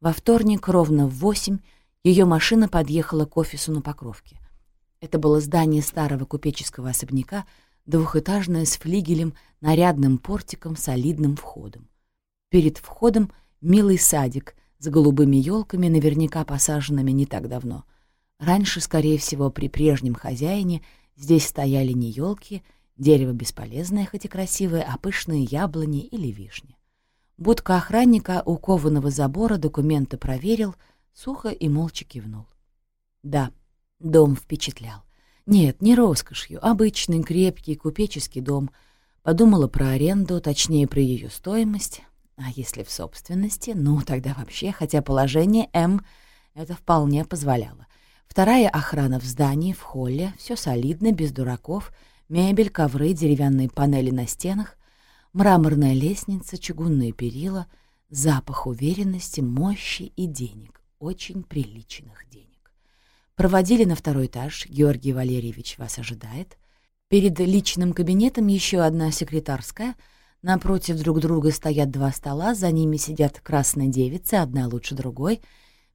Во вторник ровно в восемь ее машина подъехала к офису на Покровке. Это было здание старого купеческого особняка, двухэтажное с флигелем, нарядным портиком, солидным входом. Перед входом милый садик с голубыми елками, наверняка посаженными не так давно. Раньше, скорее всего, при прежнем хозяине здесь стояли не елки, дерево бесполезное, хоть и красивое, а пышные яблони или вишни. Будка охранника у кованого забора документы проверил, сухо и молча кивнул. Да, дом впечатлял. Нет, не роскошью, обычный крепкий купеческий дом. Подумала про аренду, точнее, про ее стоимость. А если в собственности, ну, тогда вообще, хотя положение М это вполне позволяло. Вторая охрана в здании, в холле, все солидно, без дураков, мебель, ковры, деревянные панели на стенах, мраморная лестница, чугунные перила, запах уверенности, мощи и денег, очень приличных денег. Проводили на второй этаж, Георгий Валерьевич вас ожидает. Перед личным кабинетом еще одна секретарская — Напротив друг друга стоят два стола, за ними сидят красные девицы, одна лучше другой.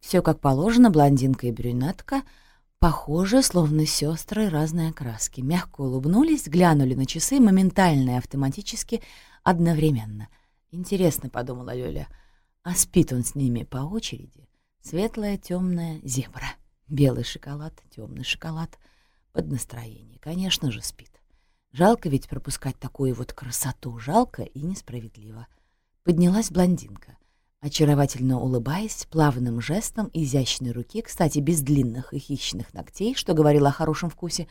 Все как положено, блондинка и брюнетка. Похожи, словно сестры разной окраски. Мягко улыбнулись, глянули на часы моментально и автоматически, одновременно. «Интересно», — подумала Лёля, — «а спит он с ними по очереди?» Светлая, темная зебра, белый шоколад, темный шоколад. Под настроение, конечно же, спит. Жалко ведь пропускать такую вот красоту, жалко и несправедливо. Поднялась блондинка. Очаровательно улыбаясь, плавным жестом изящной руки, кстати, без длинных и хищных ногтей, что говорило о хорошем вкусе,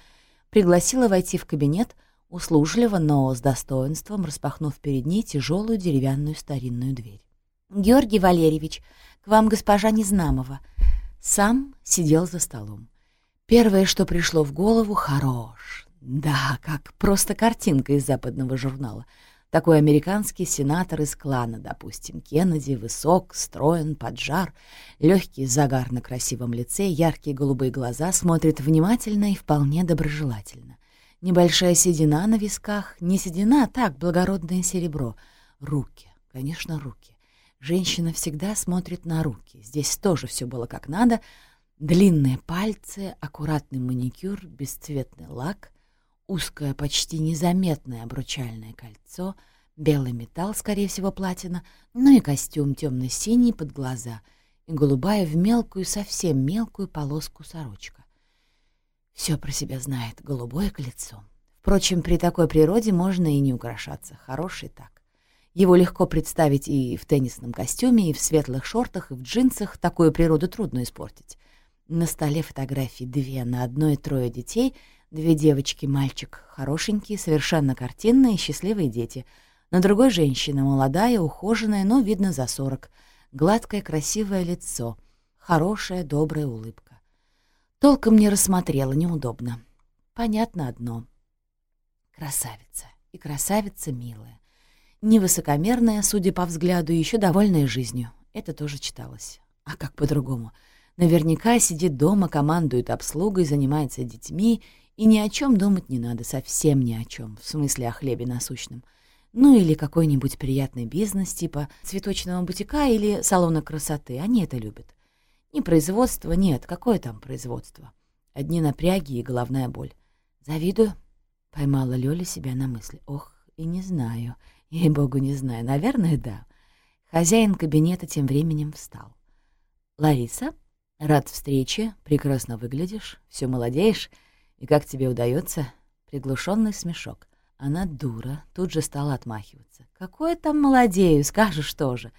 пригласила войти в кабинет, услужливо, но с достоинством распахнув перед ней тяжелую деревянную старинную дверь. «Георгий Валерьевич, к вам госпожа Незнамова». Сам сидел за столом. Первое, что пришло в голову — хорош, да, как просто картинка из западного журнала. Такой американский сенатор из клана, допустим, Кеннеди, высок, строен, поджар, легкий загар на красивом лице, яркие голубые глаза, смотрит внимательно и вполне доброжелательно. Небольшая седина на висках, не седина, а так, благородное серебро. Руки, конечно, руки. Женщина всегда смотрит на руки. Здесь тоже все было как надо. Длинные пальцы, аккуратный маникюр, бесцветный лак — узкое, почти незаметное обручальное кольцо, белый металл, скорее всего, платина, ну и костюм темно-синий под глаза и голубая в мелкую, совсем мелкую полоску сорочка. Все про себя знает, голубое колецо. Впрочем, при такой природе можно и не украшаться, хороший так. Его легко представить и в теннисном костюме, и в светлых шортах, и в джинсах, такую природу трудно испортить. На столе фотографии две, на одной трое детей — Две девочки, мальчик, хорошенькие, совершенно картинные, счастливые дети. На другой женщина, молодая, ухоженная, но, видно, за сорок. Гладкое, красивое лицо. Хорошая, добрая улыбка. Толком не рассмотрела, неудобно. Понятно одно. Красавица. И красавица милая. Невысокомерная, судя по взгляду, еще довольная жизнью. Это тоже читалось. А как по-другому? Наверняка сидит дома, командует обслугой, занимается детьми и ни о чем думать не надо, совсем ни о чем, в смысле о хлебе насущном. Ну или какой-нибудь приятный бизнес типа цветочного бутика или салона красоты, они это любят. Ни производства нет, какое там производство? Одни напряги и головная боль. Завидую? Поймала Лёля себя на мысли. Ох, и не знаю, ей-богу, не знаю. Наверное, да. Хозяин кабинета тем временем встал. «Лариса, рад встрече, прекрасно выглядишь, все молодеешь». «И как тебе удается? Приглушенный смешок. Она дура, тут же стала отмахиваться. «Какой там молодею, скажешь тоже!»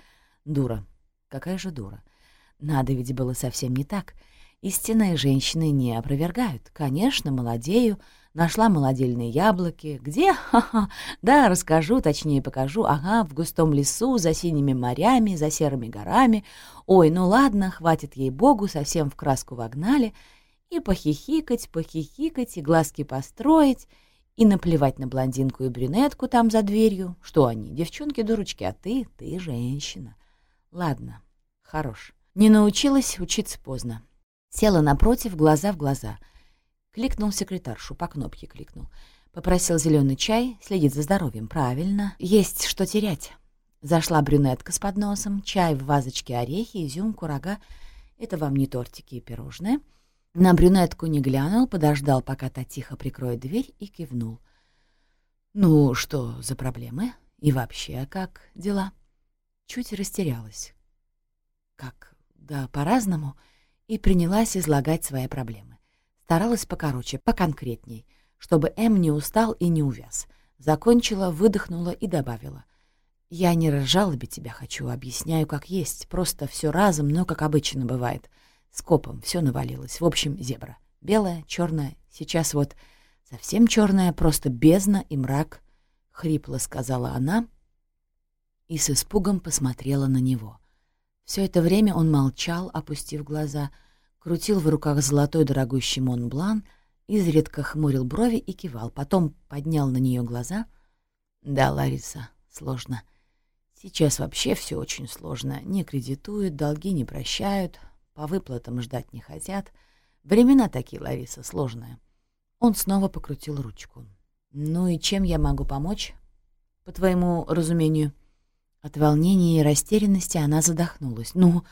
«Дура. Какая же дура?» Надо ведь было совсем не так. Истинные женщины не опровергают. Конечно, молодею. Нашла молодильные яблоки. Где? Ха-ха. Да, расскажу, точнее покажу. Ага, в густом лесу, за синими морями, за серыми горами. Ой, ну ладно, хватит ей богу, совсем в краску вогнали и похихикать, похихикать, и глазки построить, и наплевать на блондинку и брюнетку там за дверью. Что они, девчонки-дурочки, а ты, ты женщина. Ладно, хорош. Не научилась, учиться поздно. Села напротив, глаза в глаза. Кликнул секретаршу, по кнопке кликнул. Попросил зеленый чай, следит за здоровьем, правильно. Есть что терять. Зашла брюнетка с подносом, чай в вазочке, орехи, изюм, курага. Это вам не тортики и пирожные. На брюнетку не глянул, подождал, пока та тихо прикроет дверь, и кивнул. «Ну, что за проблемы? И вообще, как дела?» Чуть растерялась. «Как? Да по-разному» и принялась излагать свои проблемы. Старалась покороче, поконкретней, чтобы Эм не устал и не увяз. Закончила, выдохнула и добавила. «Я не разжалобить тебя хочу, объясняю, как есть. Просто все разом, но как обычно бывает. Скопом все навалилось. В общем, зебра. Белая, черная, сейчас вот совсем черная, просто бездна и мрак», — хрипло сказала она и с испугом посмотрела на него. Все это время он молчал, опустив глаза, крутил в руках золотой дорогущий Монблан, изредка хмурил брови и кивал, потом поднял на нее глаза. «Да, Лариса, сложно. Сейчас вообще все очень сложно. Не кредитуют, долги не прощают, по выплатам ждать не хотят. Времена такие, Лариса, сложные». Он снова покрутил ручку. «Ну и чем я могу помочь, по твоему разумению?» От волнения и растерянности она задохнулась. «Ну,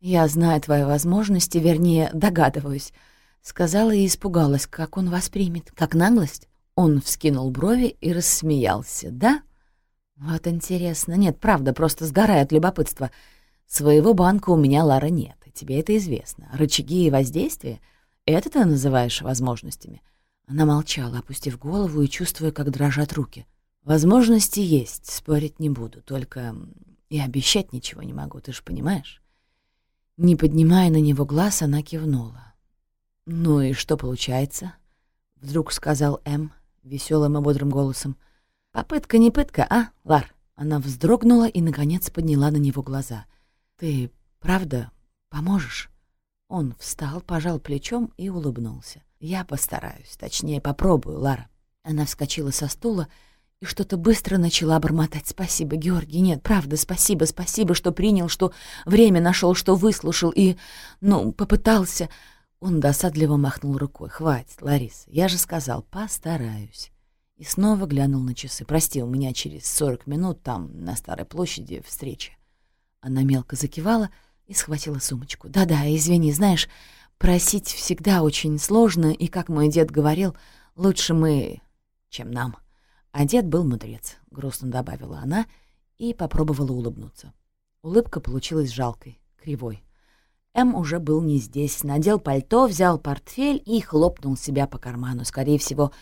я знаю твои возможности, вернее, догадываюсь», — сказала и испугалась, как он воспримет. «Как наглость?» Он вскинул брови и рассмеялся. «Да?» «Вот интересно. Нет, правда, просто сгорает любопытство. Своего банка у меня, Лара, нет, тебе это известно. Рычаги и воздействия — это ты называешь возможностями?» Она молчала, опустив голову и чувствуя, как дрожат руки. Возможности есть, спорить не буду, только и обещать ничего не могу, ты же понимаешь? Не поднимая на него глаз, она кивнула. «Ну и что получается?» — вдруг сказал М. веселым и бодрым голосом. «Попытка не пытка, а, Лар?» Она вздрогнула и, наконец, подняла на него глаза. «Ты правда поможешь?» Он встал, пожал плечом и улыбнулся. «Я постараюсь, точнее, попробую, Лара». Она вскочила со стула, и что-то быстро начала бормотать. «Спасибо, Георгий, нет, правда, спасибо, спасибо, что принял, что время нашел, что выслушал и, ну, попытался...» Он досадливо махнул рукой. «Хватит, Лариса, я же сказал, постараюсь». И снова глянул на часы. «Прости, у меня через сорок минут там, на Старой площади, встреча». Она мелко закивала и схватила сумочку. «Да-да, извини, знаешь, просить всегда очень сложно, и, как мой дед говорил, лучше мы, чем нам». Одет был мудрец, грустно добавила она и попробовала улыбнуться. Улыбка получилась жалкой, кривой. М уже был не здесь, надел пальто, взял портфель и хлопнул себя по карману, скорее всего,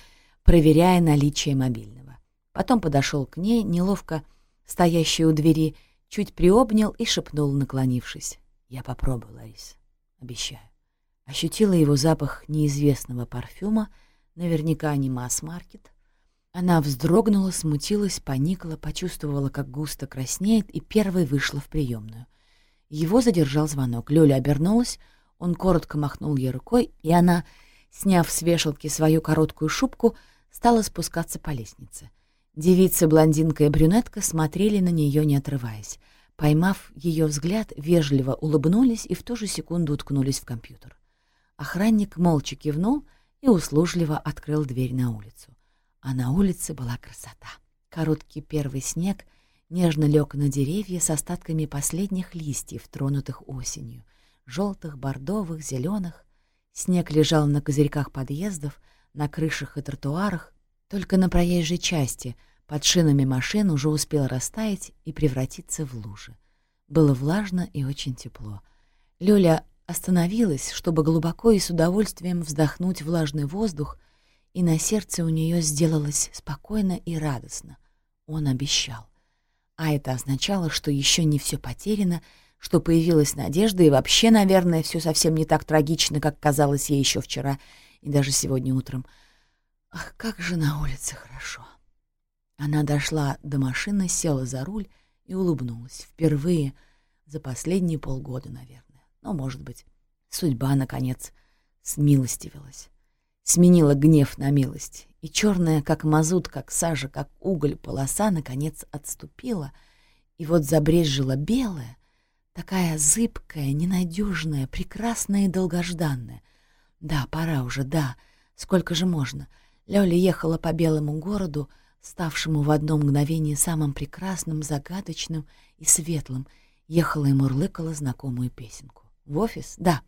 проверяя наличие мобильного. Потом подошел к ней, неловко стоящей у двери, чуть приобнял и шепнул, наклонившись. «Я попробую, Ларис, обещаю». Ощутила его запах неизвестного парфюма, наверняка не масс-маркет, она вздрогнула, смутилась, поникла, почувствовала, как густо краснеет, и первой вышла в приемную. Его задержал звонок. Лёля обернулась, он коротко махнул ей рукой, и она, сняв с вешалки свою короткую шубку, стала спускаться по лестнице. Девица, блондинка и брюнетка смотрели на нее, не отрываясь. Поймав ее взгляд, вежливо улыбнулись и в ту же секунду уткнулись в компьютер. Охранник молча кивнул и услужливо открыл дверь на улицу. А на улице была красота. Короткий первый снег нежно лег на деревья с остатками последних листьев, тронутых осенью, желтых, бордовых, зеленых. Снег лежал на козырьках подъездов, на крышах и тротуарах, только на проезжей части под шинами машин уже успел растаять и превратиться в лужи. Было влажно и очень тепло. Лёля остановилась, чтобы глубоко и с удовольствием вздохнуть влажный воздух — и на сердце у нее сделалось спокойно и радостно. Он обещал. А это означало, что еще не все потеряно, что появилась надежда, и вообще, наверное, все совсем не так трагично, как казалось ей еще вчера и даже сегодня утром. Ах, как же на улице хорошо! Она дошла до машины, села за руль и улыбнулась. Впервые за последние полгода, наверное. Но, может быть, судьба, наконец, смилостивилась сменила гнев на милость, и черная, как мазут, как сажа, как уголь, полоса, наконец отступила, и вот забрезжила белая, такая зыбкая, ненадежная, прекрасная и долгожданная. Да, пора уже, да, сколько же можно. Лёля ехала по белому городу, ставшему в одно мгновение самым прекрасным, загадочным и светлым, ехала и мурлыкала знакомую песенку. «В офис? Да.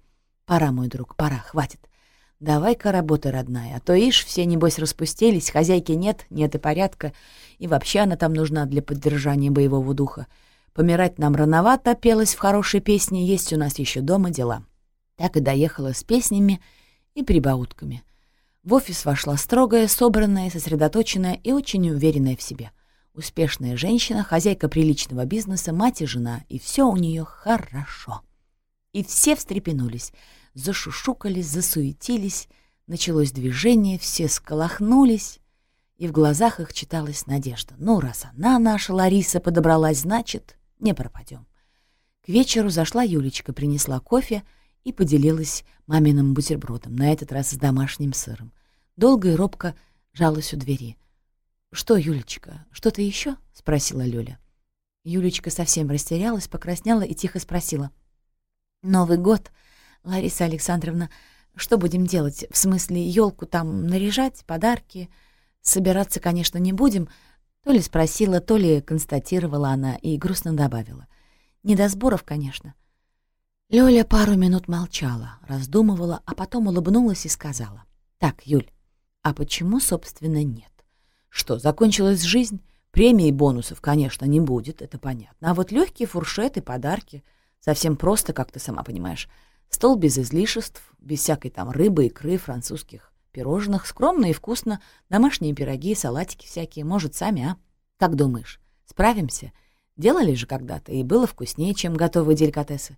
Пора, мой друг, пора, хватит. Давай-ка работай, родная, а то, ишь, все, небось, распустились, хозяйки нет, нет и порядка, и вообще она там нужна для поддержания боевого духа. Помирать нам рановато, пелось в хорошей песне, есть у нас еще дома дела». Так и доехала с песнями и прибаутками — в офис вошла строгая, собранная, сосредоточенная и очень уверенная в себе. Успешная женщина, хозяйка приличного бизнеса, мать и жена, и все у нее хорошо. И все встрепенулись, зашушукались, засуетились, началось движение, все сколохнулись, и в глазах их читалась надежда. Ну, раз она, наша Лариса, подобралась, значит, не пропадем. К вечеру зашла Юлечка, принесла кофе — и поделилась маминым бутербродом, на этот раз с домашним сыром. Долго и робко жалась у двери. «Что, Юлечка, что-то еще?» — спросила Лёля. Юлечка совсем растерялась, покраснела и тихо спросила. «Новый год, Лариса Александровна, что будем делать? В смысле, елку там наряжать, подарки? Собираться, конечно, не будем». То ли спросила, то ли констатировала она и грустно добавила. «Не до сборов, конечно». Лёля пару минут молчала, раздумывала, а потом улыбнулась и сказала. «Так, Юль, а почему, собственно, нет? Что, закончилась жизнь? Премии и бонусов, конечно, не будет, это понятно. А вот легкие фуршеты, подарки, совсем просто, как ты сама понимаешь. Стол без излишеств, без всякой там рыбы, икры, французских пирожных, скромно и вкусно, домашние пироги, салатики всякие, может, сами, а? Как думаешь, справимся? Делали же когда-то, и было вкуснее, чем готовые деликатесы.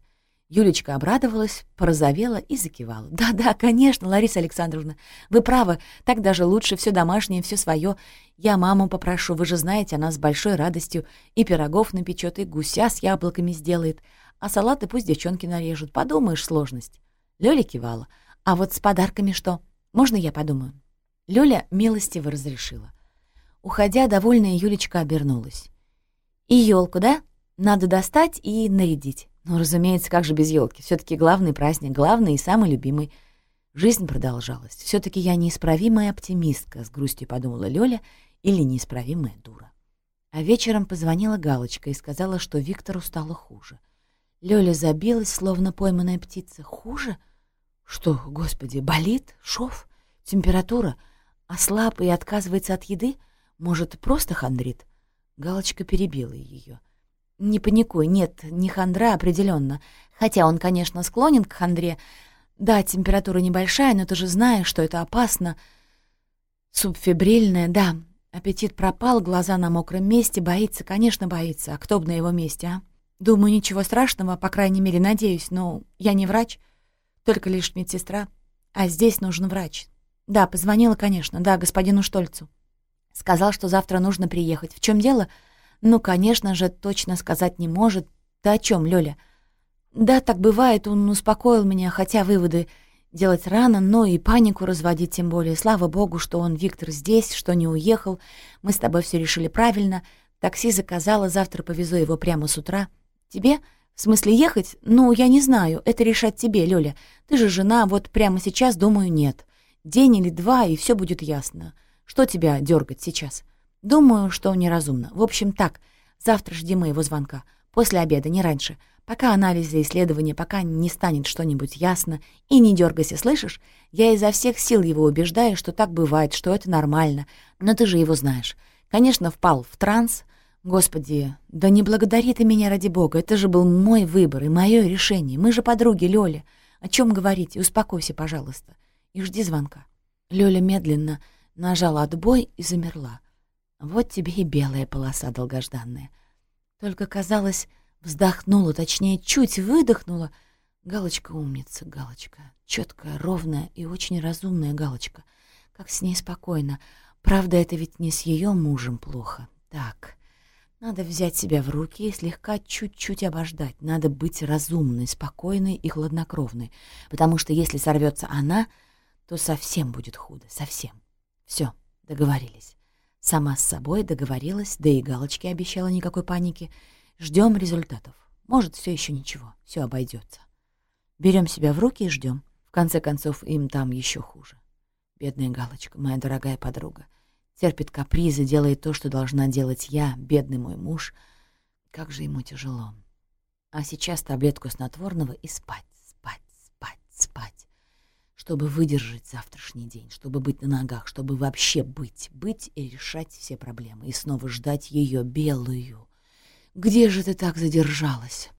Юлечка обрадовалась, порозовела и закивала. «Да-да, конечно, Лариса Александровна, вы правы, так даже лучше, все домашнее, все свое. Я маму попрошу, вы же знаете, она с большой радостью и пирогов напечет, и гуся с яблоками сделает, а салаты пусть девчонки нарежут. Подумаешь, сложность». Лёля кивала. «А вот с подарками что? Можно я подумаю?» Лёля милостиво разрешила. Уходя, довольная Юлечка обернулась. «И елку, да? Надо достать и нарядить». Ну, разумеется, как же без елки? все таки главный праздник, главный и самый любимый. Жизнь продолжалась. все таки я неисправимая оптимистка, с грустью подумала Лёля, или неисправимая дура. А вечером позвонила Галочка и сказала, что Виктору стало хуже. Лёля забилась, словно пойманная птица. Хуже? Что, господи, болит? Шов? Температура? Ослаб и отказывается от еды? Может, просто хандрит? Галочка перебила ее. Не паникуй, нет, не хандра определенно. Хотя он, конечно, склонен к хандре. Да, температура небольшая, но ты же знаешь, что это опасно. Субфибрильная, да. Аппетит пропал, глаза на мокром месте, боится, конечно, боится. А кто бы на его месте, а? Думаю, ничего страшного, по крайней мере, надеюсь, но я не врач, только лишь медсестра. А здесь нужен врач. Да, позвонила, конечно, да, господину Штольцу. Сказал, что завтра нужно приехать. В чем дело? — ну, конечно же, точно сказать не может. Ты о чем, Лёля? Да, так бывает, он успокоил меня, хотя выводы делать рано, но и панику разводить тем более. Слава богу, что он, Виктор, здесь, что не уехал. Мы с тобой все решили правильно. Такси заказала, завтра повезу его прямо с утра. Тебе? В смысле ехать? Ну, я не знаю, это решать тебе, Лёля. Ты же жена, вот прямо сейчас, думаю, нет. День или два, и все будет ясно. Что тебя дергать сейчас?» Думаю, что неразумно. В общем, так. Завтра жди моего звонка. После обеда, не раньше. Пока анализы и исследования, пока не станет что-нибудь ясно. И не дергайся, слышишь? Я изо всех сил его убеждаю, что так бывает, что это нормально. Но ты же его знаешь. Конечно, впал в транс. Господи, да не благодари ты меня ради бога. Это же был мой выбор и мое решение. Мы же подруги, Лёля. О чем говорить? Успокойся, пожалуйста. И жди звонка. Лёля медленно нажала отбой и замерла. Вот тебе и белая полоса долгожданная. Только, казалось, вздохнула, точнее, чуть выдохнула. Галочка умница, галочка. Четкая, ровная и очень разумная галочка. Как с ней спокойно. Правда, это ведь не с ее мужем плохо. Так, надо взять себя в руки и слегка чуть-чуть обождать. Надо быть разумной, спокойной и хладнокровной. Потому что если сорвется она, то совсем будет худо, совсем. Все, договорились. Сама с собой договорилась, да и галочки обещала никакой паники. Ждем результатов. Может, все еще ничего, все обойдется. Берем себя в руки и ждем. В конце концов, им там еще хуже. Бедная галочка, моя дорогая подруга. терпит капризы, делает то, что должна делать я, бедный мой муж. Как же ему тяжело. А сейчас таблетку снотворного и спать, спать, спать, спать. Чтобы выдержать завтрашний день, чтобы быть на ногах, чтобы вообще быть, быть и решать все проблемы. И снова ждать ее белую. Где же ты так задержалась?